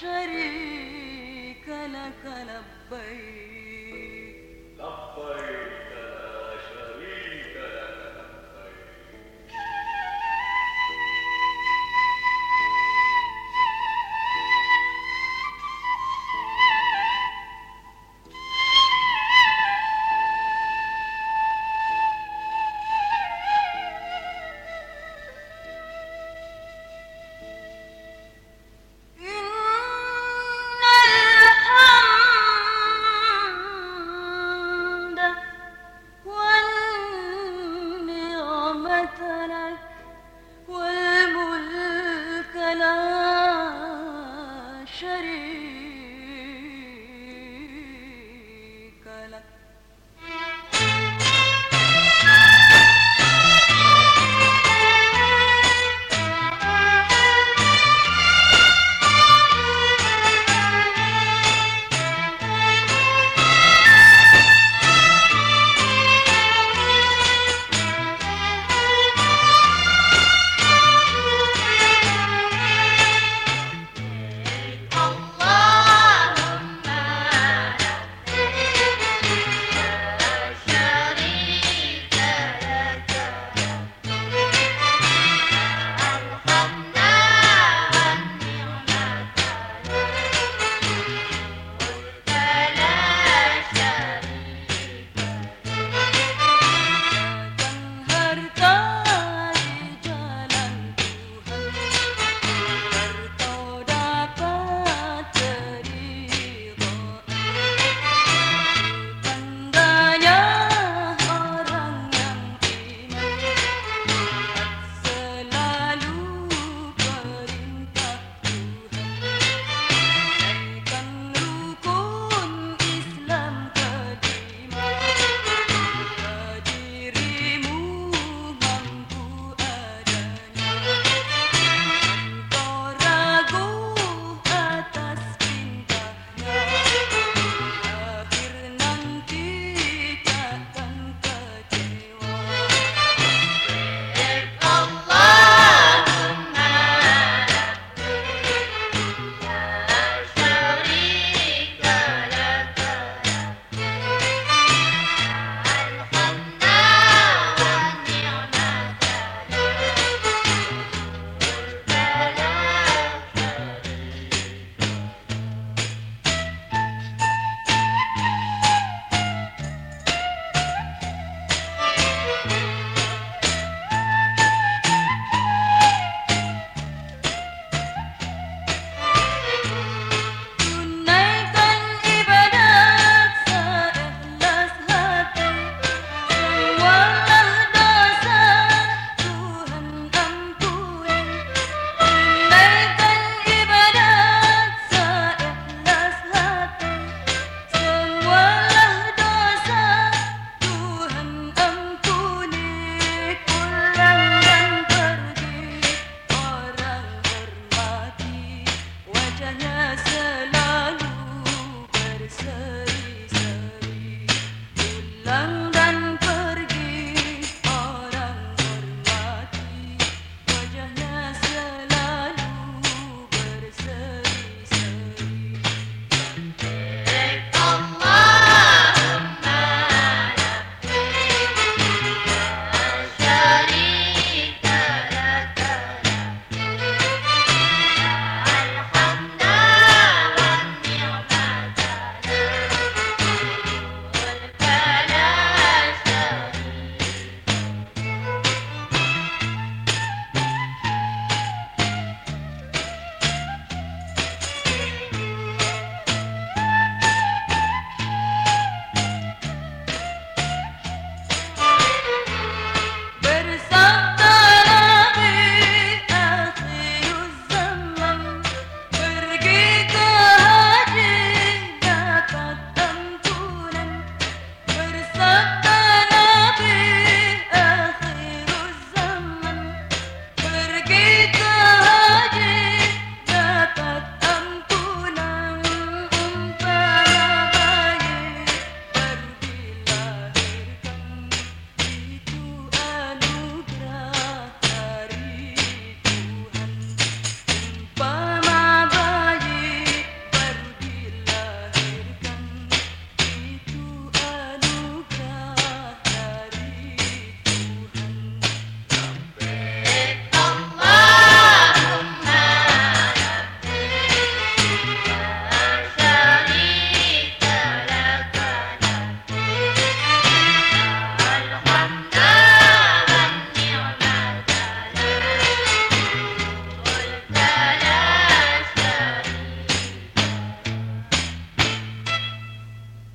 شريك لك لبيك لبيك